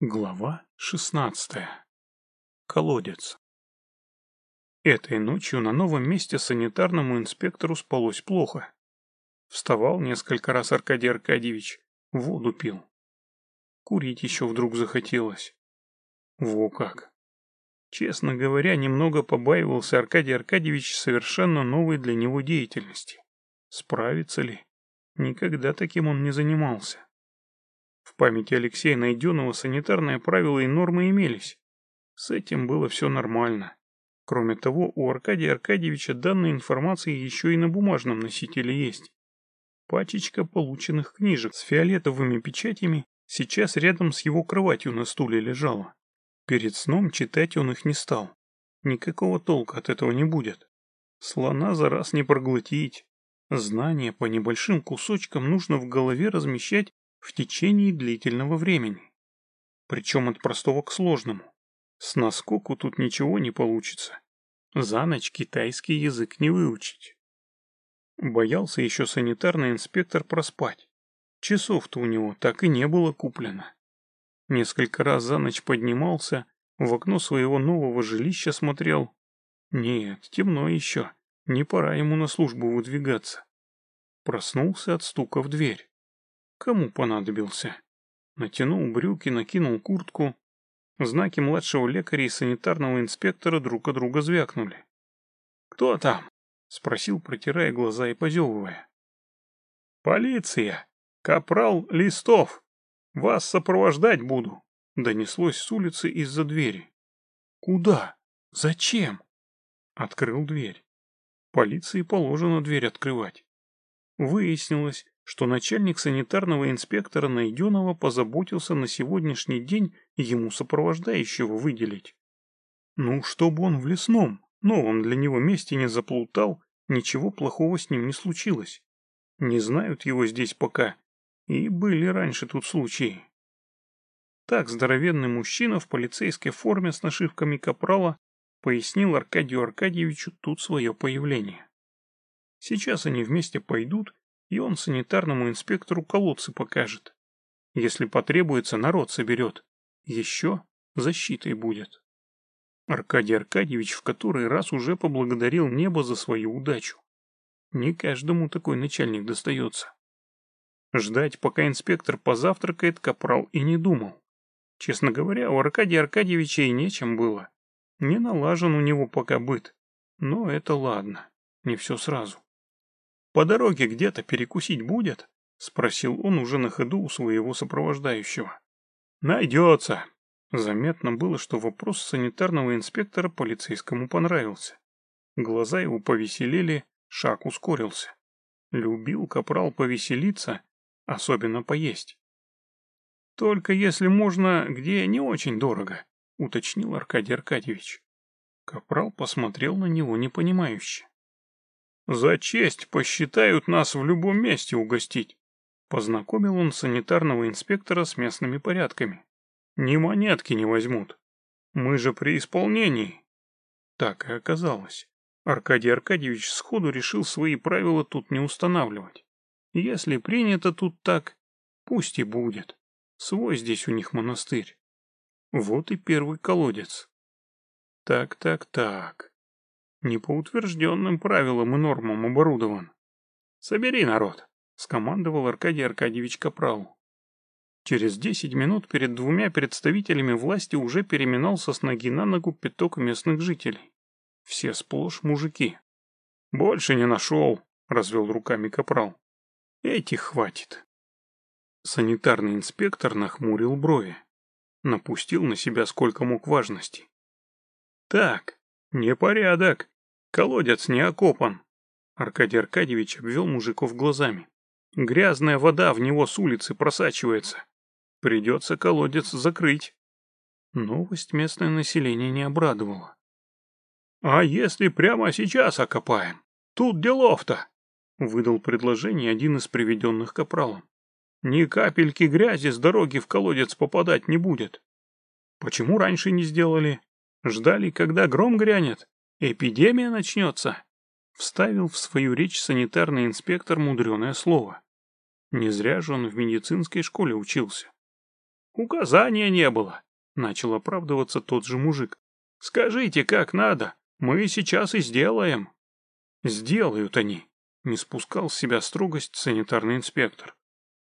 Глава шестнадцатая. Колодец. Этой ночью на новом месте санитарному инспектору спалось плохо. Вставал несколько раз Аркадий Аркадьевич, воду пил. Курить еще вдруг захотелось. Во как. Честно говоря, немного побаивался Аркадий Аркадьевич совершенно новой для него деятельности. Справится ли? Никогда таким он не занимался. В памяти Алексея Найденова санитарные правила и нормы имелись. С этим было все нормально. Кроме того, у Аркадия Аркадьевича данная информация еще и на бумажном носителе есть. Пачечка полученных книжек с фиолетовыми печатями сейчас рядом с его кроватью на стуле лежала. Перед сном читать он их не стал. Никакого толка от этого не будет. Слона за раз не проглотить. Знания по небольшим кусочкам нужно в голове размещать в течение длительного времени. Причем от простого к сложному. С наскоку тут ничего не получится. За ночь китайский язык не выучить. Боялся еще санитарный инспектор проспать. Часов-то у него так и не было куплено. Несколько раз за ночь поднимался, в окно своего нового жилища смотрел. Нет, темно еще, не пора ему на службу выдвигаться. Проснулся от стука в дверь. Кому понадобился? Натянул брюки, накинул куртку. Знаки младшего лекаря и санитарного инспектора друг от друга звякнули. «Кто там?» — спросил, протирая глаза и позевывая. «Полиция! Капрал Листов! Вас сопровождать буду!» — донеслось с улицы из-за двери. «Куда? Зачем?» Открыл дверь. Полиции положено дверь открывать. Выяснилось, что начальник санитарного инспектора Найденова позаботился на сегодняшний день ему сопровождающего выделить. Ну, чтобы он в лесном, новом для него месте не заплутал, ничего плохого с ним не случилось. Не знают его здесь пока, и были раньше тут случаи. Так здоровенный мужчина в полицейской форме с нашивками капрала пояснил Аркадию Аркадьевичу тут свое появление. Сейчас они вместе пойдут и он санитарному инспектору колодцы покажет. Если потребуется, народ соберет. Еще защитой будет. Аркадий Аркадьевич в который раз уже поблагодарил небо за свою удачу. Не каждому такой начальник достается. Ждать, пока инспектор позавтракает, капрал и не думал. Честно говоря, у Аркадия Аркадьевича и нечем было. Не налажен у него пока быт. Но это ладно, не все сразу. «По дороге где-то перекусить будет?» — спросил он уже на ходу у своего сопровождающего. «Найдется!» Заметно было, что вопрос санитарного инспектора полицейскому понравился. Глаза его повеселели, шаг ускорился. Любил капрал повеселиться, особенно поесть. «Только если можно, где не очень дорого», — уточнил Аркадий Аркадьевич. Капрал посмотрел на него непонимающе. За честь посчитают нас в любом месте угостить. Познакомил он санитарного инспектора с местными порядками. Ни монетки не возьмут. Мы же при исполнении. Так и оказалось. Аркадий Аркадьевич сходу решил свои правила тут не устанавливать. Если принято тут так, пусть и будет. Свой здесь у них монастырь. Вот и первый колодец. Так, так, так не по утвержденным правилам и нормам оборудован. «Собери народ», — скомандовал Аркадий Аркадьевич Капрал. Через десять минут перед двумя представителями власти уже переминался с ноги на ногу пяток местных жителей. Все сплошь мужики. «Больше не нашел», — развел руками Капрал. «Этих хватит». Санитарный инспектор нахмурил брови. Напустил на себя сколько мог важности. «Так, «Непорядок. Колодец не окопан». Аркадий Аркадьевич обвел мужиков глазами. «Грязная вода в него с улицы просачивается. Придется колодец закрыть». Новость местное население не обрадовала. «А если прямо сейчас окопаем? Тут делов-то!» — выдал предложение один из приведенных капралом. «Ни капельки грязи с дороги в колодец попадать не будет. Почему раньше не сделали?» Ждали, когда гром грянет, эпидемия начнется. Вставил в свою речь санитарный инспектор мудреное слово. Не зря же он в медицинской школе учился. Указания не было, начал оправдываться тот же мужик. Скажите, как надо, мы сейчас и сделаем. Сделают они, не спускал с себя строгость санитарный инспектор.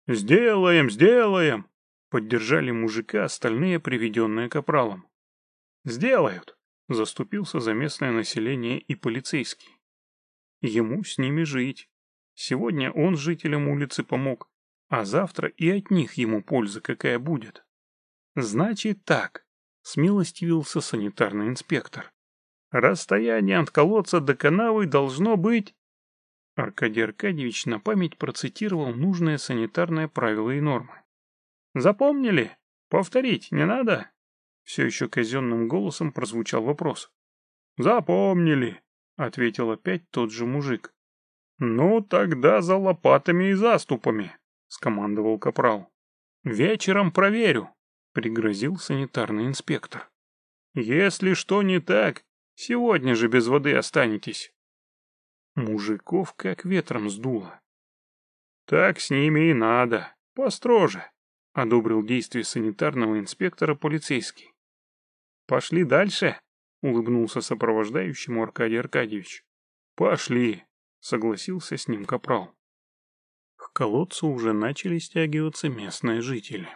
Сделаем, сделаем, поддержали мужика остальные, приведенные капралом. Сделают, заступился за местное население и полицейский. Ему с ними жить. Сегодня он жителям улицы помог, а завтра и от них ему польза какая будет. Значит так, смилостивился санитарный инспектор. Расстояние от колодца до канавы должно быть... Аркадий Аркадьевич на память процитировал нужные санитарные правила и нормы. «Запомнили? Повторить не надо?» Все еще казенным голосом прозвучал вопрос. «Запомнили», — ответил опять тот же мужик. «Ну, тогда за лопатами и заступами», — скомандовал капрал. «Вечером проверю», — пригрозил санитарный инспектор. «Если что не так, сегодня же без воды останетесь». Мужиков как ветром сдуло. «Так с ними и надо, построже», — одобрил действия санитарного инспектора полицейский. «Пошли дальше», — улыбнулся сопровождающему Аркадий Аркадьевич. «Пошли», — согласился с ним капрал колодцу уже начали стягиваться местные жители.